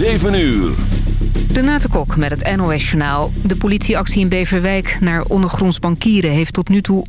7 uur. Renate Kok met het NOS Journaal. De politieactie in Beverwijk naar ondergronds bankieren... heeft tot nu toe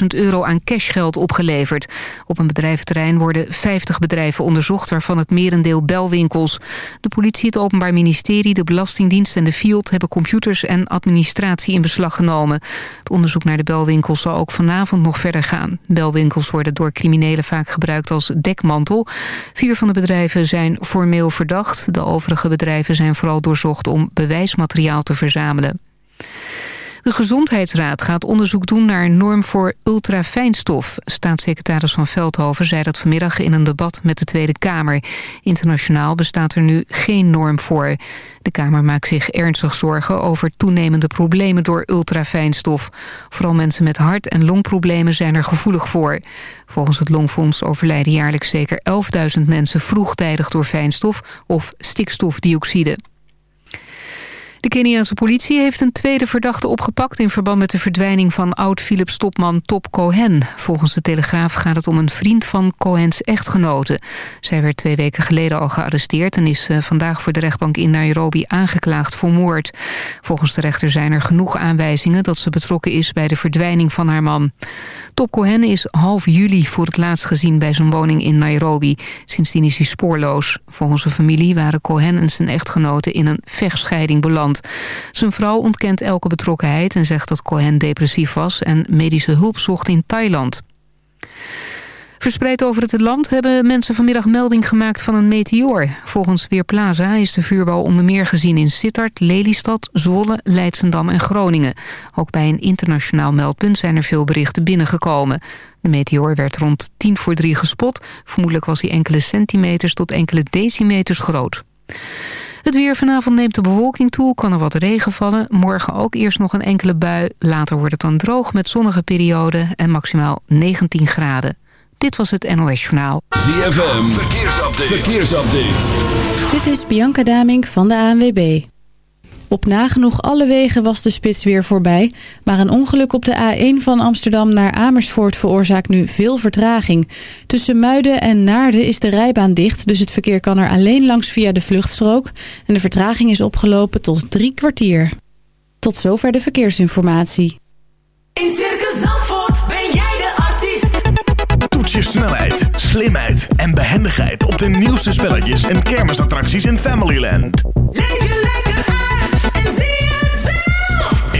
150.000 euro aan cashgeld opgeleverd. Op een bedrijventerrein worden 50 bedrijven onderzocht... waarvan het merendeel belwinkels. De politie, het Openbaar Ministerie, de Belastingdienst en de FIOD... hebben computers en administratie in beslag genomen. Het onderzoek naar de belwinkels zal ook vanavond nog verder gaan. Belwinkels worden door criminelen vaak gebruikt als dekmantel. Vier van de bedrijven zijn formeel verdacht. De overige bedrijven zijn vooral doorzocht om bewijsmateriaal te verzamelen. De Gezondheidsraad gaat onderzoek doen naar een norm voor ultrafijnstof. Staatssecretaris Van Veldhoven zei dat vanmiddag in een debat met de Tweede Kamer. Internationaal bestaat er nu geen norm voor. De Kamer maakt zich ernstig zorgen over toenemende problemen door ultrafijnstof. Vooral mensen met hart- en longproblemen zijn er gevoelig voor. Volgens het Longfonds overlijden jaarlijks zeker 11.000 mensen vroegtijdig door fijnstof of stikstofdioxide. De Keniaanse politie heeft een tweede verdachte opgepakt... in verband met de verdwijning van oud-Philips-topman Top Cohen. Volgens de Telegraaf gaat het om een vriend van Cohens echtgenote. Zij werd twee weken geleden al gearresteerd... en is eh, vandaag voor de rechtbank in Nairobi aangeklaagd voor moord. Volgens de rechter zijn er genoeg aanwijzingen... dat ze betrokken is bij de verdwijning van haar man. Top Cohen is half juli voor het laatst gezien bij zijn woning in Nairobi. Sindsdien is hij spoorloos. Volgens zijn familie waren Cohen en zijn echtgenote in een vechtscheiding beland. Zijn vrouw ontkent elke betrokkenheid en zegt dat Cohen depressief was... en medische hulp zocht in Thailand. Verspreid over het land hebben mensen vanmiddag melding gemaakt van een meteoor. Volgens Weerplaza is de vuurbal onder meer gezien in Sittard, Lelystad, Zwolle, Leidsendam en Groningen. Ook bij een internationaal meldpunt zijn er veel berichten binnengekomen. De meteoor werd rond tien voor drie gespot. Vermoedelijk was hij enkele centimeters tot enkele decimeters groot. Het weer vanavond neemt de bewolking toe, kan er wat regen vallen. Morgen ook eerst nog een enkele bui. Later wordt het dan droog met zonnige perioden en maximaal 19 graden. Dit was het NOS Journaal. ZFM, verkeersupdate. verkeersupdate. Dit is Bianca Damink van de ANWB. Op nagenoeg alle wegen was de spits weer voorbij. Maar een ongeluk op de A1 van Amsterdam naar Amersfoort veroorzaakt nu veel vertraging. Tussen Muiden en Naarden is de rijbaan dicht, dus het verkeer kan er alleen langs via de vluchtstrook. En de vertraging is opgelopen tot drie kwartier. Tot zover de verkeersinformatie. In Circus Zandvoort ben jij de artiest. Toets je snelheid, slimheid en behendigheid op de nieuwste spelletjes en kermisattracties in Familyland. Leef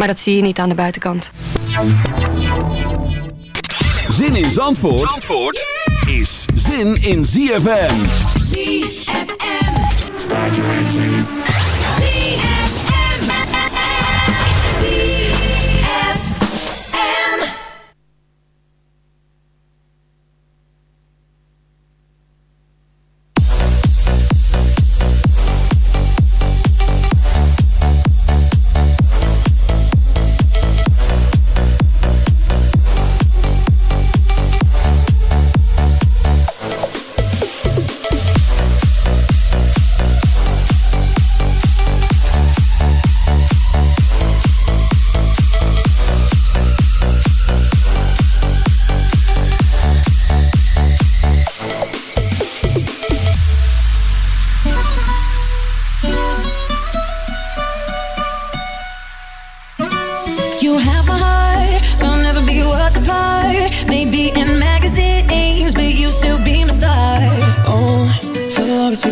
Maar dat zie je niet aan de buitenkant. Zin in Zandvoort, Zandvoort is zin in ZFM. ZFM. ZFM.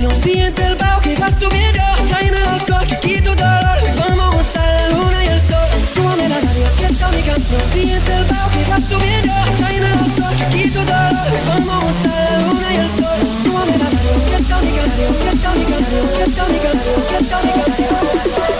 canción. Siente el bajo que va subiendo. Tráeme el alcohol que quito dolor. Vamos a juntar la luna y el sol. Súbame la radio, que esta mi canción. Siente el bajo que va subiendo. Tráeme el alcohol que quito dolor. Vamos a juntar la luna y el sol. Súbame la radio, que esta mi canción. Que esta mi canción. Que esta mi canción. Que esta mi canción.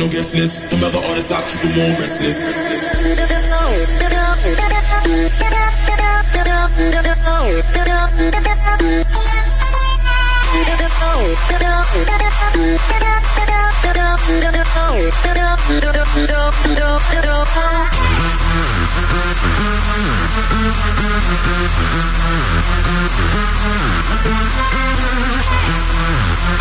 no guest list. Them other artists, I keep them all restless.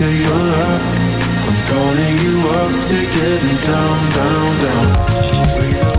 Say your love. I'm calling you up to getting down, down, down.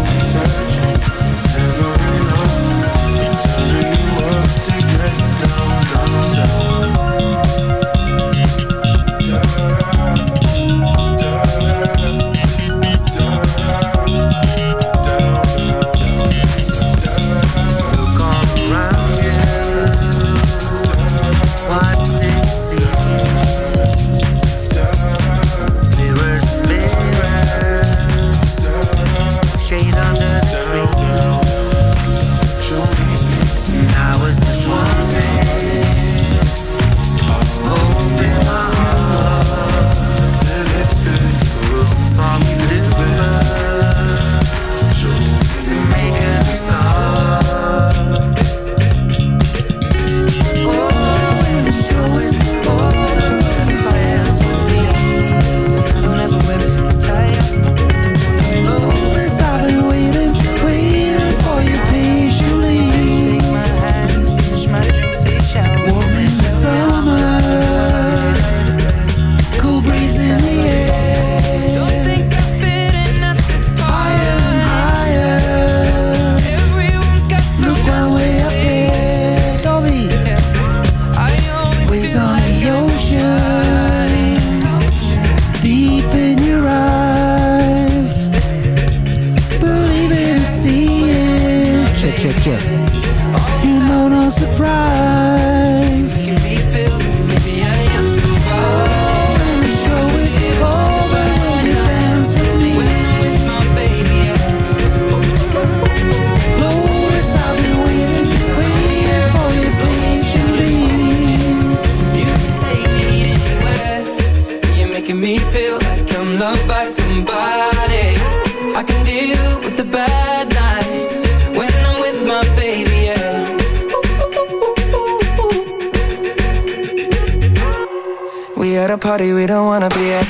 Party we don't wanna be at.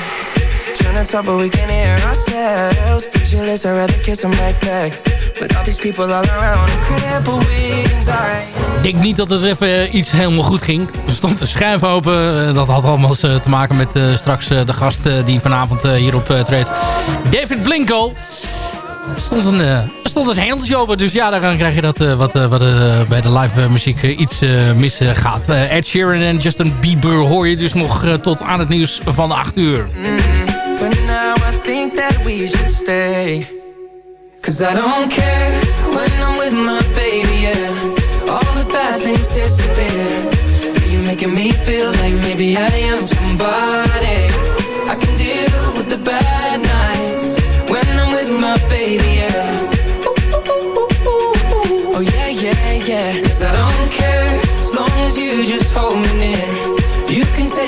Trying to talk but we can't hear ourselves. Pictureless, I'd rather kiss 'em right back. But all these people all around, crippled wings, alright. Ik denk niet dat het even iets helemaal goed ging. Er stond een schuif open. Eh, Dat had allemaal eh, te maken met eh, straks eh, de gast eh, die vanavond eh, hierop eh, treedt. David Blinko. Er stond een, eh, stond een hendeltje open. Dus ja, dan krijg je dat eh, wat, eh, wat eh, bij de live muziek iets misgaat. Ed Sheeran en Justin Bieber hoor je dus nog tot aan het nieuws van de 8 uur. But now I think that we should stay. Cause I don't care when I'm with my baby, yeah. All the bad things disappear. You're making me feel like maybe I am somebody. I can deal with the bad nights when I'm with my baby,